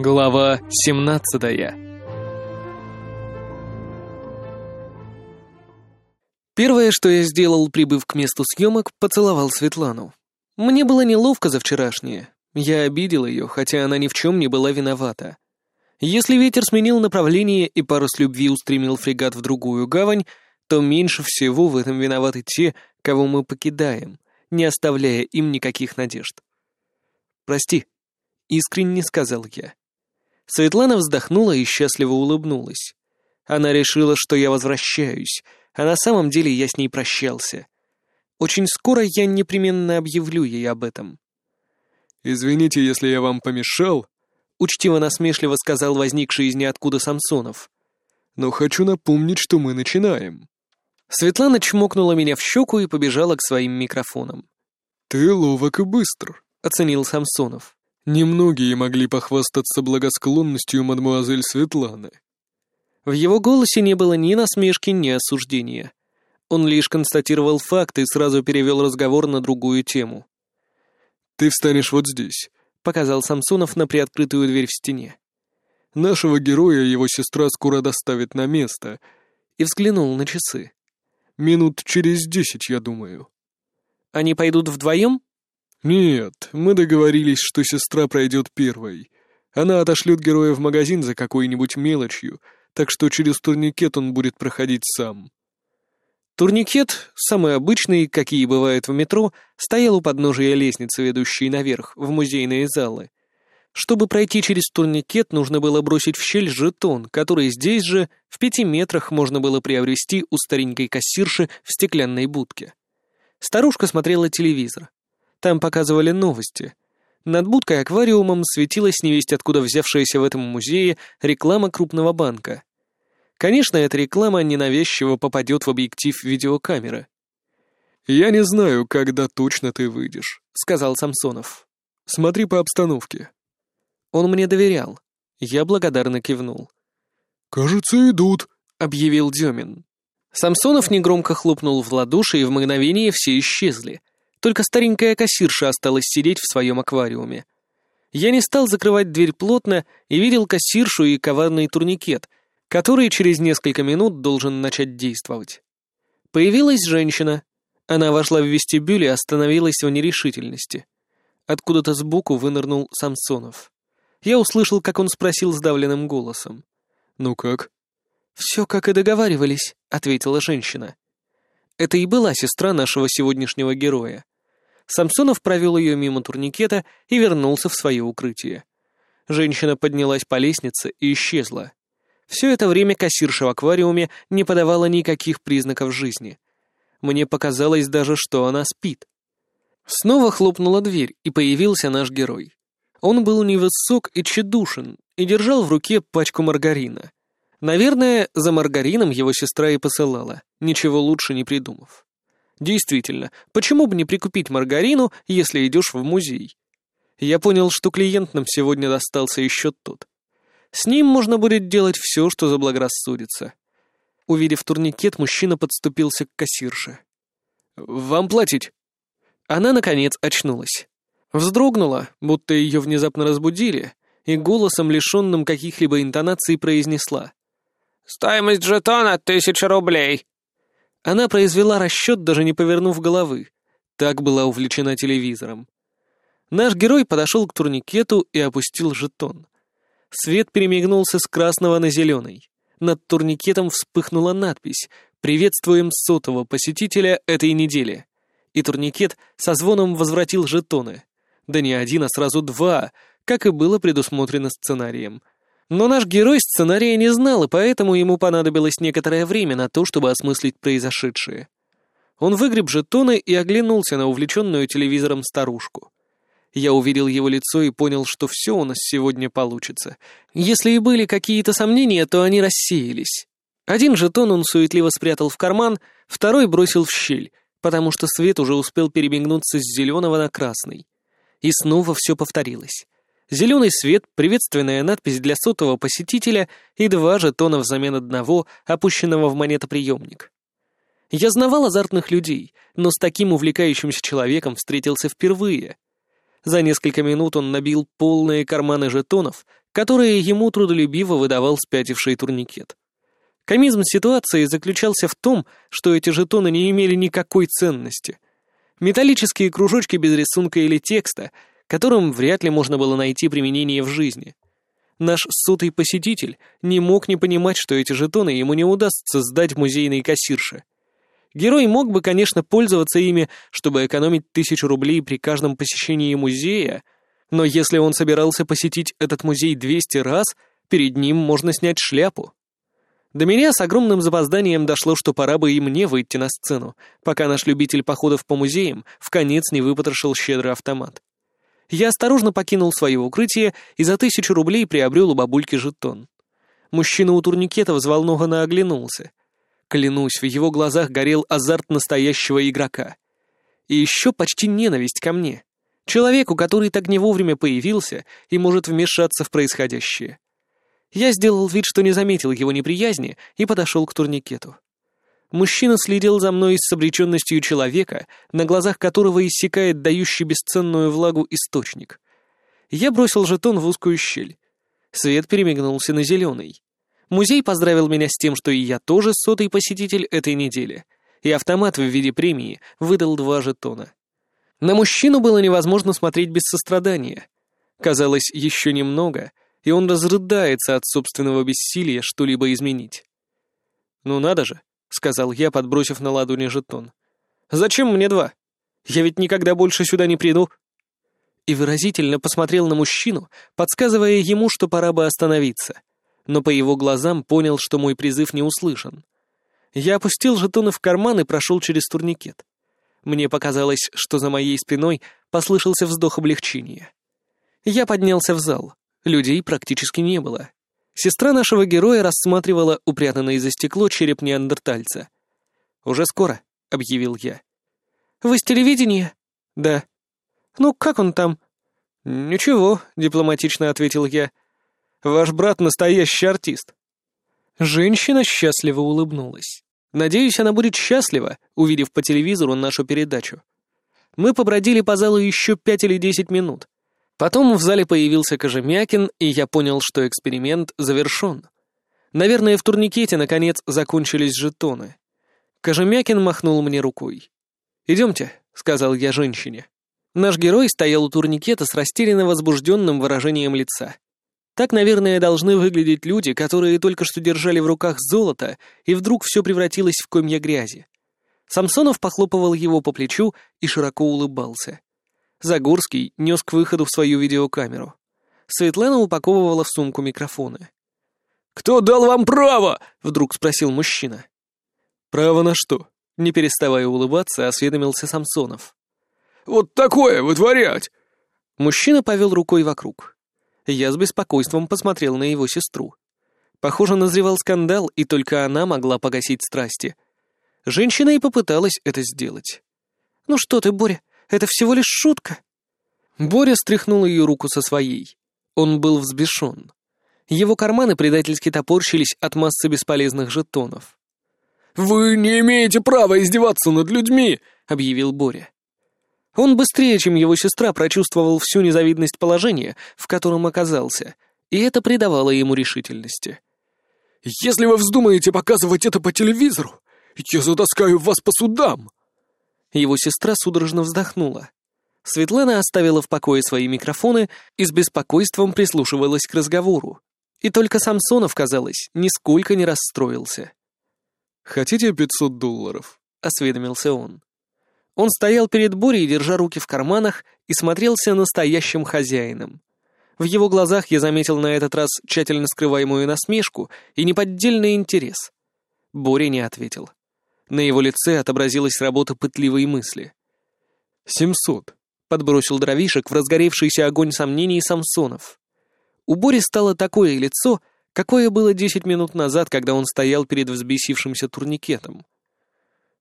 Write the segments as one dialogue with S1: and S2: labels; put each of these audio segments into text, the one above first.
S1: Глава 17 Первое, что я сделал, прибыв к месту съемок, поцеловал Светлану. Мне было неловко за вчерашнее. Я обидел ее, хотя она ни в чем не была виновата. Если ветер сменил направление и парус любви устремил фрегат в другую гавань, то меньше всего в этом виноваты те, кого мы покидаем, не оставляя им никаких надежд. «Прости», — искренне сказал я. Светлана вздохнула и счастливо улыбнулась. Она решила, что я возвращаюсь, а на самом деле я с ней прощался. Очень скоро я непременно объявлю ей об этом.
S2: «Извините, если я вам помешал», —
S1: учтиво-насмешливо сказал возникший из ниоткуда Самсонов.
S2: «Но хочу напомнить, что мы начинаем».
S1: Светлана чмокнула меня в щеку и побежала к своим микрофонам.
S2: «Ты ловок и быстр», —
S1: оценил Самсонов.
S2: Немногие могли похвастаться благосклонностью мадмуазель Светланы.
S1: В его голосе не было ни насмешки, ни осуждения. Он лишь констатировал факт и сразу перевел разговор на другую тему.
S2: «Ты встанешь вот здесь», — показал Самсонов на приоткрытую дверь в стене. «Нашего героя его сестра скоро доставит на место», и взглянул на часы. «Минут через десять, я думаю».
S1: «Они пойдут вдвоем?»
S2: «Нет, мы договорились, что сестра пройдет первой. Она отошлет героя в магазин за какой-нибудь мелочью, так что через турникет он будет проходить сам».
S1: Турникет, самый обычный, какие бывают в метро, стоял у подножия лестницы, ведущей наверх, в музейные залы. Чтобы пройти через турникет, нужно было бросить в щель жетон, который здесь же, в пяти метрах, можно было приобрести у старенькой кассирши в стеклянной будке. Старушка смотрела телевизор. Там показывали новости. Над будкой аквариумом светилась невесть, откуда взявшаяся в этом музее реклама крупного банка. Конечно, эта реклама ненавязчиво попадет в объектив видеокамеры.
S2: «Я не знаю, когда точно ты выйдешь», —
S1: сказал Самсонов.
S2: «Смотри по обстановке».
S1: Он мне доверял. Я благодарно кивнул.
S2: «Кажется, идут», —
S1: объявил Демин. Самсонов негромко хлопнул в ладоши, и в мгновение все исчезли. Только старенькая кассирша осталась сидеть в своем аквариуме. Я не стал закрывать дверь плотно и видел кассиршу и коварный турникет, который через несколько минут должен начать действовать. Появилась женщина. Она вошла в вестибюль и остановилась в нерешительности. Откуда-то сбоку вынырнул Самсонов. Я услышал, как он спросил сдавленным голосом.
S2: «Ну как?»
S1: «Все, как и договаривались», — ответила женщина. Это и была сестра нашего сегодняшнего героя. Самсонов провел ее мимо турникета и вернулся в свое укрытие. Женщина поднялась по лестнице и исчезла. Все это время кассирша в аквариуме не подавала никаких признаков жизни. Мне показалось даже, что она спит. Снова хлопнула дверь, и появился наш герой. Он был невысок и тщедушен, и держал в руке пачку маргарина. Наверное, за маргарином его сестра и посылала, ничего лучше не придумав. Действительно, почему бы не прикупить маргарину, если идешь в музей? Я понял, что клиент нам сегодня достался еще тот. С ним можно будет делать все, что заблагорассудится. Увидев турникет, мужчина подступился к кассирше. «Вам платить?» Она, наконец, очнулась. Вздрогнула, будто ее внезапно разбудили, и голосом, лишенным каких-либо интонаций, произнесла.
S3: «Стоимость жетона — тысяча рублей».
S1: Она произвела расчет, даже не повернув головы. Так была увлечена телевизором. Наш герой подошел к турникету и опустил жетон. Свет перемигнулся с красного на зеленый. Над турникетом вспыхнула надпись «Приветствуем сотого посетителя этой недели». И турникет со звоном возвратил жетоны. Да не один, а сразу два, как и было предусмотрено сценарием — но наш герой сценария не знал, и поэтому ему понадобилось некоторое время на то, чтобы осмыслить произошедшее. Он выгреб жетоны и оглянулся на увлеченную телевизором старушку. Я увидел его лицо и понял, что все у нас сегодня получится. Если и были какие-то сомнения, то они рассеялись. Один жетон он суетливо спрятал в карман, второй бросил в щель, потому что свет уже успел перемигнуться с зеленого на красный. И снова все повторилось. Зеленый свет, приветственная надпись для сотого посетителя и два жетона взамен одного, опущенного в монетоприемник. Я знавал азартных людей, но с таким увлекающимся человеком встретился впервые. За несколько минут он набил полные карманы жетонов, которые ему трудолюбиво выдавал спятивший турникет. Комизм ситуации заключался в том, что эти жетоны не имели никакой ценности. Металлические кружочки без рисунка или текста, которым вряд ли можно было найти применение в жизни. Наш сотый посетитель не мог не понимать, что эти жетоны ему не удастся сдать музейной кассирше. Герой мог бы, конечно, пользоваться ими, чтобы экономить тысячу рублей при каждом посещении музея, но если он собирался посетить этот музей 200 раз, перед ним можно снять шляпу. До меня с огромным запозданием дошло, что пора бы и мне выйти на сцену, пока наш любитель походов по музеям в конец не выпотрошил щедрый автомат. Я осторожно покинул свое укрытие и за тысячу рублей приобрел у бабульки жетон. Мужчина у турникета взволнованно оглянулся. Клянусь, в его глазах горел азарт настоящего игрока. И еще почти ненависть ко мне. Человеку, который так не вовремя появился и может вмешаться в происходящее. Я сделал вид, что не заметил его неприязни, и подошел к турникету. Мужчина следил за мной с обреченностью человека, на глазах которого иссякает дающий бесценную влагу источник. Я бросил жетон в узкую щель. Свет перемигнулся на зеленый. Музей поздравил меня с тем, что и я тоже сотый посетитель этой недели, и автомат в виде премии выдал два жетона. На мужчину было невозможно смотреть без сострадания. Казалось, еще немного, и он разрыдается от собственного бессилия что-либо изменить. «Ну надо же», — сказал я, подбросив на ладони жетон. «Зачем мне два? Я ведь никогда больше сюда не приду». И выразительно посмотрел на мужчину, подсказывая ему, что пора бы остановиться но по его глазам понял, что мой призыв не услышан. Я опустил жетоны в карман и прошел через турникет. Мне показалось, что за моей спиной послышался вздох облегчения. Я поднялся в зал. Людей практически не было. Сестра нашего героя рассматривала упрятанный за стекло череп неандертальца. «Уже скоро», — объявил я. «Вы с телевидения?» «Да». «Ну, как он там?» «Ничего», — дипломатично ответил я. Ваш брат настоящий артист». Женщина счастливо улыбнулась. Надеюсь, она будет счастлива, увидев по телевизору нашу передачу. Мы побродили по залу еще пять или десять минут. Потом в зале появился Кожемякин, и я понял, что эксперимент завершен. Наверное, в турникете, наконец, закончились жетоны. Кожемякин махнул мне рукой. «Идемте», — сказал я женщине. Наш герой стоял у турникета с растерянно возбужденным выражением лица. Так, наверное, должны выглядеть люди, которые только что держали в руках золото, и вдруг все превратилось в комья грязи. Самсонов похлопывал его по плечу и широко улыбался. Загорский нес к выходу в свою видеокамеру. Светлана упаковывала в сумку микрофоны. «Кто дал вам право?» — вдруг спросил мужчина. «Право на что?» — не переставая улыбаться, осведомился Самсонов. «Вот такое вытворять!» Мужчина повел рукой вокруг. Я с беспокойством посмотрел на его сестру. Похоже, назревал скандал, и только она могла погасить страсти. Женщина и попыталась это сделать. «Ну что ты, Боря, это всего лишь шутка». Боря стряхнул ее руку со своей. Он был взбешен. Его карманы предательски топорщились от массы бесполезных жетонов. «Вы не имеете права издеваться над людьми!» — объявил Боря. Он быстрее, чем его сестра, прочувствовал всю незавидность положения, в котором оказался, и это придавало ему решительности. «Если вы вздумаете показывать это по телевизору, я затаскаю вас по судам!» Его сестра судорожно вздохнула. Светлана оставила в покое свои микрофоны и с беспокойством прислушивалась к разговору. И только Самсонов, казалось, нисколько не расстроился. «Хотите пятьсот долларов?» — осведомился он. Он стоял перед Борей, держа руки в карманах, и смотрелся настоящим хозяином. В его глазах я заметил на этот раз тщательно скрываемую насмешку и неподдельный интерес. Боря не ответил. На его лице отобразилась работа пытливой мысли. «Семьсот», — подбросил дровишек в разгоревшийся огонь сомнений Самсонов. У Бори стало такое лицо, какое было десять минут назад, когда он стоял перед взбесившимся турникетом.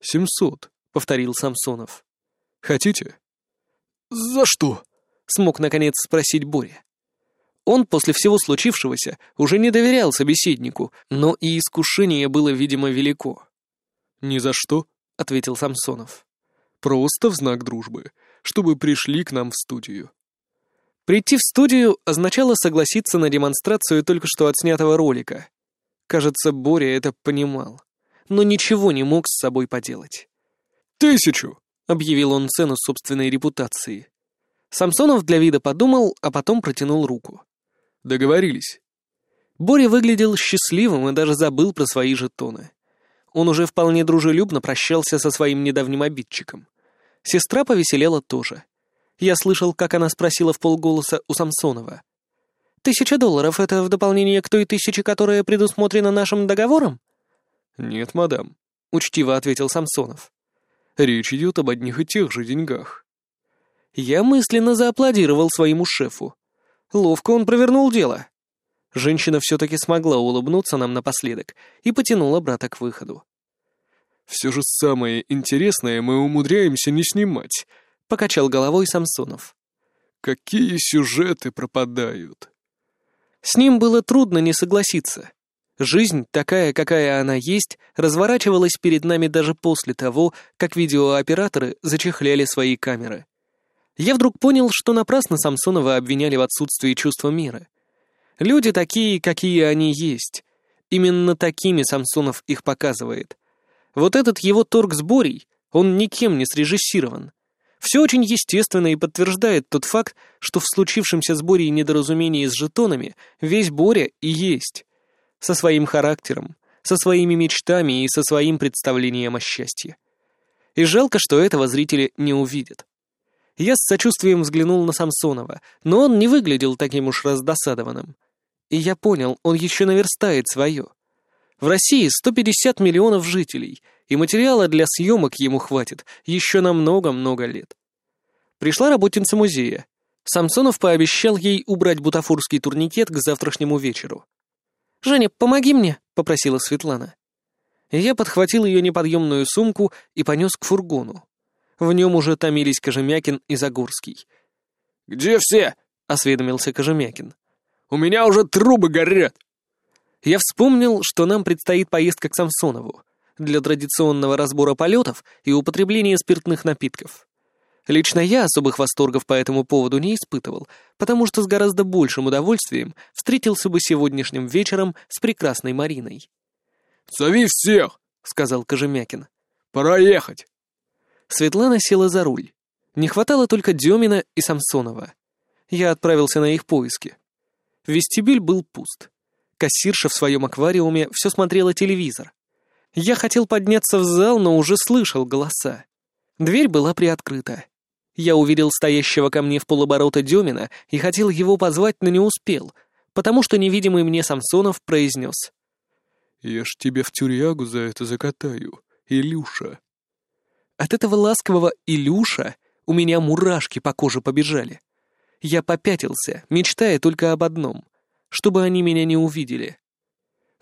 S1: «Семьсот», — повторил Самсонов. «Хотите?» «За что?» — смог наконец спросить Боря. Он после всего случившегося уже не доверял собеседнику, но и искушение было, видимо, велико. «Ни за что», — ответил Самсонов. «Просто в знак дружбы, чтобы пришли к нам в студию». Прийти в студию означало согласиться на демонстрацию только что отснятого ролика. Кажется, Боря это понимал, но ничего не мог с собой поделать.
S2: «Тысячу!»
S1: — объявил он цену собственной репутации. Самсонов для вида подумал, а потом протянул руку.
S2: «Договорились».
S1: Боря выглядел счастливым и даже забыл про свои жетоны. Он уже вполне дружелюбно прощался со своим недавним обидчиком. Сестра повеселела тоже. Я слышал, как она спросила в полголоса у Самсонова. «Тысяча долларов — это в дополнение к той тысяче, которая предусмотрена нашим договором?»
S2: «Нет, мадам», —
S1: учтиво ответил Самсонов.
S2: «Речь идет об одних и тех же деньгах».
S1: Я мысленно зааплодировал своему шефу. Ловко он провернул дело. Женщина все-таки смогла улыбнуться нам напоследок и потянула брата к выходу.
S2: «Все же самое интересное мы умудряемся не снимать», — покачал головой Самсонов. «Какие сюжеты пропадают!»
S1: С ним было трудно не согласиться. Жизнь, такая, какая она есть, разворачивалась перед нами даже после того, как видеооператоры зачехляли свои камеры. Я вдруг понял, что напрасно Самсонова обвиняли в отсутствии чувства мира — Люди такие, какие они есть. Именно такими Самсонов их показывает. Вот этот его торг с Борей, он никем не срежиссирован. Все очень естественно и подтверждает тот факт, что в случившемся с Борей недоразумении с жетонами весь Боря и есть. Со своим характером, со своими мечтами и со своим представлением о счастье. И жалко, что этого зрители не увидят. Я с сочувствием взглянул на Самсонова, но он не выглядел таким уж раздосадованным. И я понял, он еще наверстает свое. В России 150 миллионов жителей, и материала для съемок ему хватит еще на много-много лет. Пришла работница музея. Самсонов пообещал ей убрать бутафорский турникет к завтрашнему вечеру. «Женя, помоги мне», — попросила Светлана. Я подхватил ее неподъемную сумку и понес к фургону. В нем уже томились Кожемякин и Загорский.
S3: «Где все?»
S1: — осведомился Кожемякин.
S3: У меня уже трубы горят!»
S1: Я вспомнил, что нам предстоит поездка к Самсонову для традиционного разбора полетов и употребления спиртных напитков. Лично я особых восторгов по этому поводу не испытывал, потому что с гораздо большим удовольствием встретился бы сегодняшним вечером с прекрасной Мариной.
S3: «Зови всех!» — сказал Кожемякин. «Пора ехать!»
S1: Светлана села за руль. Не хватало только Демина и Самсонова. Я отправился на их поиски. Вестибюль был пуст. Кассирша в своем аквариуме все смотрела телевизор. Я хотел подняться в зал, но уже слышал голоса. Дверь была приоткрыта. Я увидел стоящего ко мне в полоборота Демина и хотел его позвать, но не успел, потому что невидимый мне Самсонов произнес.
S2: «Я ж тебя в тюрягу за это закатаю, Илюша».
S1: От этого ласкового «Илюша» у меня мурашки по коже побежали. Я попятился, мечтая только об одном — чтобы они меня не увидели.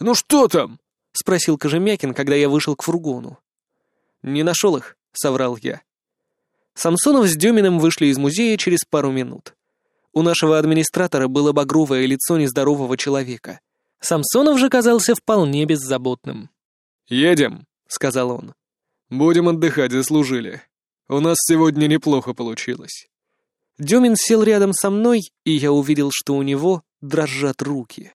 S3: «Ну что там?»
S1: — спросил Кожемякин, когда я вышел к фургону. «Не нашел их», — соврал я. Самсонов с Деминым вышли из музея через пару минут. У нашего администратора было багровое лицо нездорового человека. Самсонов же казался вполне беззаботным.
S2: «Едем», — сказал он. «Будем отдыхать, заслужили. У нас сегодня неплохо получилось».
S1: Демин сел рядом со мной, и я увидел, что у него дрожат руки.